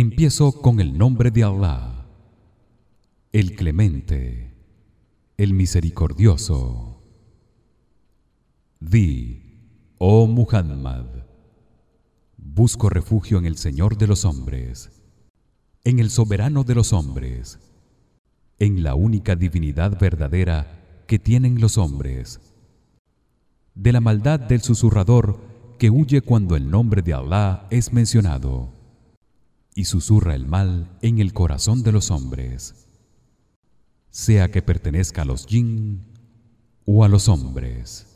Empiezo con el nombre de Allah, el Clemente, el Misericordioso. Di, oh Muhammad, busco refugio en el Señor de los hombres, en el soberano de los hombres, en la única divinidad verdadera que tienen los hombres, de la maldad del susurrador que huye cuando el nombre de Allah es mencionado y susurra el mal en el corazón de los hombres. Sea que pertenezca a los jinn o a los hombres